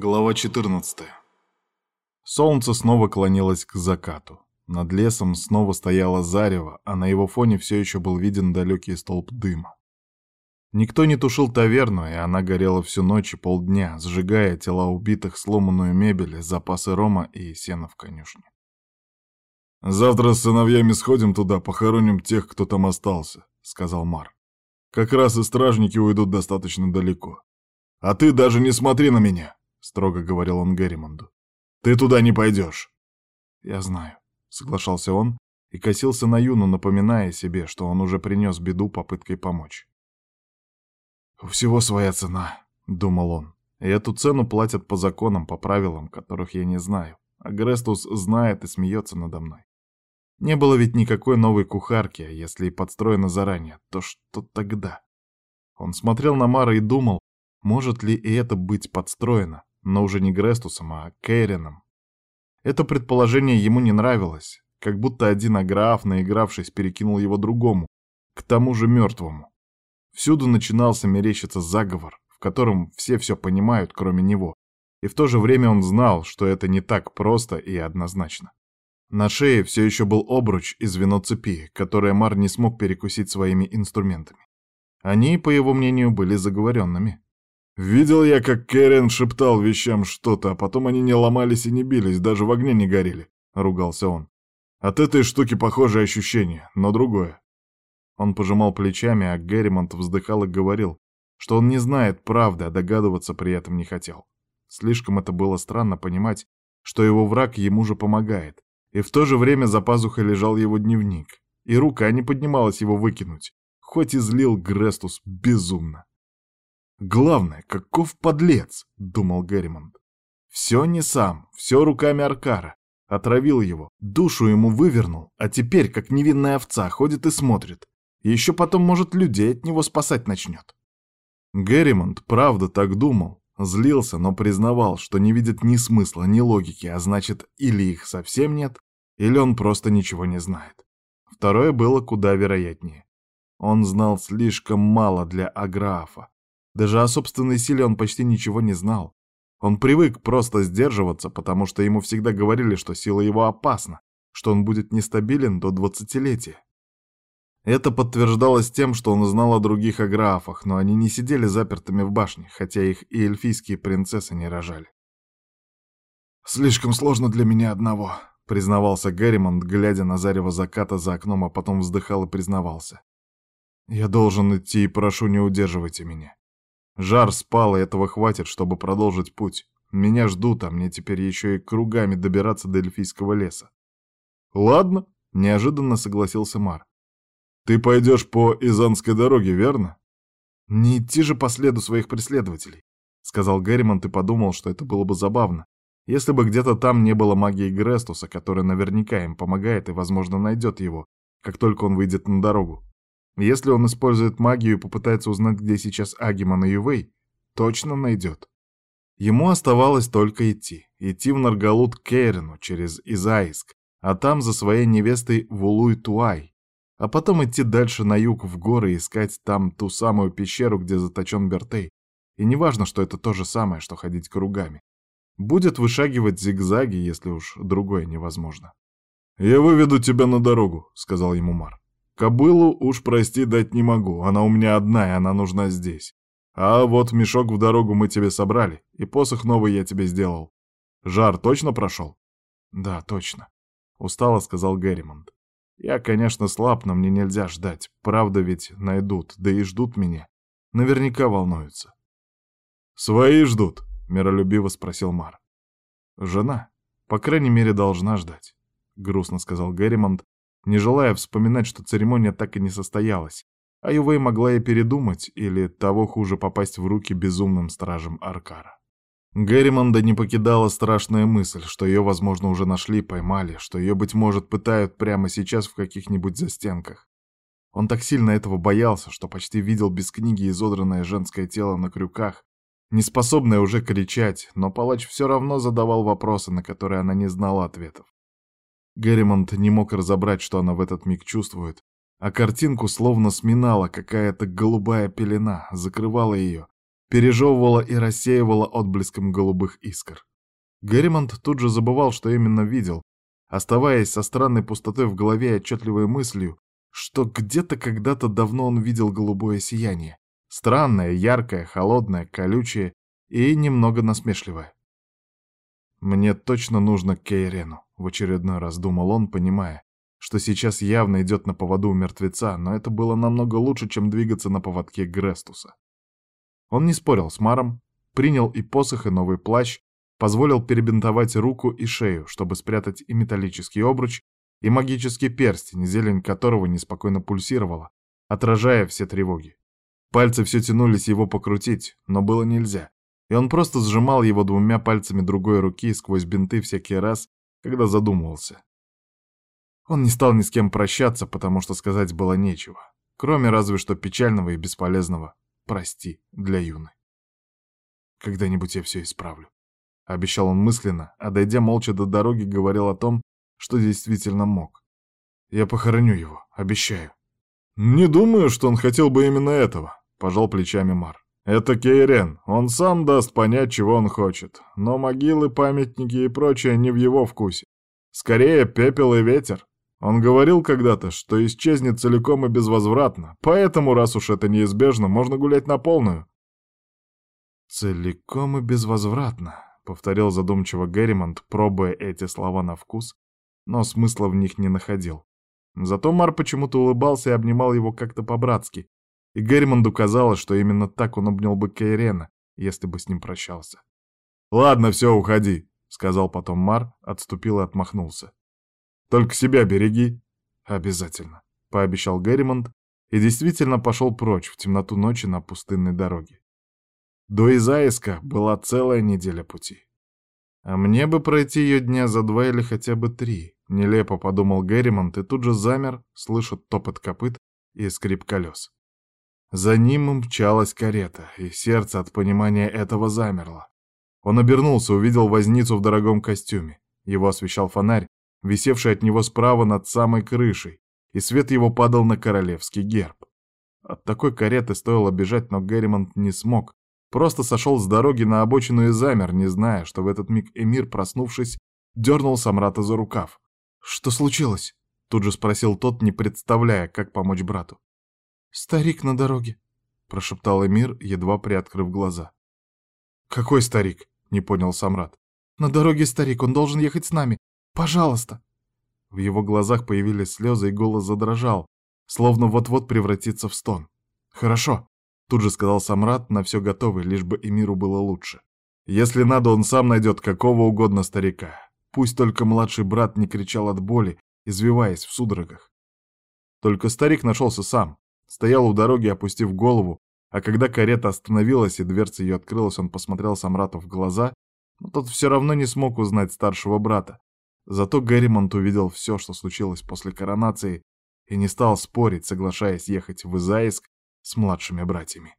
Глава 14. Солнце снова клонилось к закату. Над лесом снова стояло зарево, а на его фоне все еще был виден далекий столб дыма. Никто не тушил таверну, и она горела всю ночь и полдня, сжигая тела убитых, сломанную мебель, запасы рома и сена в конюшне. «Завтра с сыновьями сходим туда, похороним тех, кто там остался», — сказал Мар. «Как раз и стражники уйдут достаточно далеко. А ты даже не смотри на меня!» — строго говорил он Герримонду. «Ты туда не пойдешь!» «Я знаю», — соглашался он и косился на Юну, напоминая себе, что он уже принес беду попыткой помочь. «У всего своя цена», — думал он. «И эту цену платят по законам, по правилам, которых я не знаю. А Грестус знает и смеется надо мной. Не было ведь никакой новой кухарки, а если и подстроено заранее, то что тогда?» Он смотрел на Мара и думал, может ли и это быть подстроено но уже не Грестусом, а Кейреном. Это предположение ему не нравилось, как будто один аграф, наигравшись, перекинул его другому, к тому же мертвому. Всюду начинался мерещиться заговор, в котором все все понимают, кроме него, и в то же время он знал, что это не так просто и однозначно. На шее все еще был обруч из звено которое Мар не смог перекусить своими инструментами. Они, по его мнению, были заговоренными. Видел я, как Кэрен шептал вещам что-то, а потом они не ломались и не бились, даже в огне не горели, — ругался он. От этой штуки похожее ощущение, но другое. Он пожимал плечами, а Герримонт вздыхал и говорил, что он не знает правды, а догадываться при этом не хотел. Слишком это было странно понимать, что его враг ему же помогает, и в то же время за пазухой лежал его дневник, и рука не поднималась его выкинуть, хоть и злил Грестус безумно. Главное, каков подлец, думал Герримонт. Все не сам, все руками Аркара. Отравил его, душу ему вывернул, а теперь, как невинная овца, ходит и смотрит. Еще потом, может, людей от него спасать начнет. Герримонт правда так думал, злился, но признавал, что не видит ни смысла, ни логики, а значит, или их совсем нет, или он просто ничего не знает. Второе было куда вероятнее. Он знал слишком мало для Аграфа, даже о собственной силе он почти ничего не знал. Он привык просто сдерживаться, потому что ему всегда говорили, что сила его опасна, что он будет нестабилен до двадцатилетия. Это подтверждалось тем, что он знал о других аграфах, но они не сидели запертыми в башне, хотя их и эльфийские принцессы не рожали. «Слишком сложно для меня одного», — признавался Герримонт, глядя на зарево заката за окном, а потом вздыхал и признавался. «Я должен идти и прошу, не удерживайте меня. Жар спал, и этого хватит, чтобы продолжить путь. Меня ждут, а мне теперь еще и кругами добираться до эльфийского леса. Ладно, неожиданно согласился Мар. Ты пойдешь по Изанской дороге, верно? Не идти же по следу своих преследователей, сказал Герримонт и подумал, что это было бы забавно, если бы где-то там не было магии Грестуса, которая наверняка им помогает и, возможно, найдет его, как только он выйдет на дорогу. Если он использует магию и попытается узнать, где сейчас Агиман и Ювей, точно найдет. Ему оставалось только идти. Идти в Наргалут к Кейрену через Изаиск, а там за своей невестой в Улуй-Туай. А потом идти дальше на юг в горы и искать там ту самую пещеру, где заточен Бертей. И неважно, что это то же самое, что ходить кругами. Будет вышагивать зигзаги, если уж другое невозможно. «Я выведу тебя на дорогу», — сказал ему Мар. Кобылу уж прости дать не могу, она у меня одна, и она нужна здесь. А вот мешок в дорогу мы тебе собрали, и посох новый я тебе сделал. Жар точно прошел? Да, точно. Устало сказал Герримонт. Я, конечно, слаб, но мне нельзя ждать. Правда ведь найдут, да и ждут меня. Наверняка волнуются. Свои ждут, миролюбиво спросил Мар. Жена, по крайней мере, должна ждать, грустно сказал Герримонт, не желая вспоминать, что церемония так и не состоялась, а Ювей могла и передумать, или того хуже попасть в руки безумным стражам Аркара. Герримонда не покидала страшная мысль, что ее, возможно, уже нашли, поймали, что ее, быть может, пытают прямо сейчас в каких-нибудь застенках. Он так сильно этого боялся, что почти видел без книги изодранное женское тело на крюках, неспособное уже кричать, но палач все равно задавал вопросы, на которые она не знала ответов. Герримонт не мог разобрать, что она в этот миг чувствует, а картинку словно сминала какая-то голубая пелена, закрывала ее, пережевывала и рассеивала отблеском голубых искр. Герримонт тут же забывал, что именно видел, оставаясь со странной пустотой в голове и отчетливой мыслью, что где-то когда-то давно он видел голубое сияние. Странное, яркое, холодное, колючее и немного насмешливое. «Мне точно нужно к Кейрену», — в очередной раз думал он, понимая, что сейчас явно идет на поводу у мертвеца, но это было намного лучше, чем двигаться на поводке Грестуса. Он не спорил с Маром, принял и посох, и новый плащ, позволил перебинтовать руку и шею, чтобы спрятать и металлический обруч, и магический перстень, зелень которого неспокойно пульсировала, отражая все тревоги. Пальцы все тянулись его покрутить, но было нельзя, и он просто сжимал его двумя пальцами другой руки сквозь бинты всякий раз, когда задумывался. Он не стал ни с кем прощаться, потому что сказать было нечего, кроме разве что печального и бесполезного «прости» для Юны. Когда-нибудь я все исправлю. Обещал он мысленно, а дойдя молча до дороги, говорил о том, что действительно мог. Я похороню его, обещаю. Не думаю, что он хотел бы именно этого, пожал плечами Мар. Это Кейрен, он сам даст понять, чего он хочет. Но могилы, памятники и прочее не в его вкусе. Скорее, пепел и ветер. Он говорил когда-то, что исчезнет целиком и безвозвратно, поэтому, раз уж это неизбежно, можно гулять на полную. «Целиком и безвозвратно», — повторил задумчиво Герримонт, пробуя эти слова на вкус, но смысла в них не находил. Зато Мар почему-то улыбался и обнимал его как-то по-братски, и Герримонду казалось, что именно так он обнял бы Кейрена, если бы с ним прощался. «Ладно, все, уходи», — сказал потом Мар, отступил и отмахнулся. Только себя береги. Обязательно, пообещал Герримонт и действительно пошел прочь в темноту ночи на пустынной дороге. До Изаиска была целая неделя пути. А мне бы пройти ее дня за два или хотя бы три, нелепо подумал Герримонт и тут же замер, слыша топот копыт и скрип колес. За ним мчалась карета, и сердце от понимания этого замерло. Он обернулся, увидел возницу в дорогом костюме. Его освещал фонарь, висевший от него справа над самой крышей, и свет его падал на королевский герб. От такой кареты стоило бежать, но Герримонт не смог. Просто сошел с дороги на обочину и замер, не зная, что в этот миг Эмир, проснувшись, дернул Самрата за рукав. «Что случилось?» — тут же спросил тот, не представляя, как помочь брату. «Старик на дороге», — прошептал Эмир, едва приоткрыв глаза. «Какой старик?» — не понял Самрат. «На дороге старик, он должен ехать с нами. Пожалуйста!» В его глазах появились слезы, и голос задрожал, словно вот-вот превратится в стон. «Хорошо», — тут же сказал Самрат, на все готовый, лишь бы и миру было лучше. «Если надо, он сам найдет какого угодно старика. Пусть только младший брат не кричал от боли, извиваясь в судорогах». Только старик нашелся сам. Стоял у дороги, опустив голову, а когда карета остановилась и дверца ее открылась, он посмотрел Самрату в глаза, но тот все равно не смог узнать старшего брата, Зато Герримонт увидел все, что случилось после коронации, и не стал спорить, соглашаясь ехать в Изаиск с младшими братьями.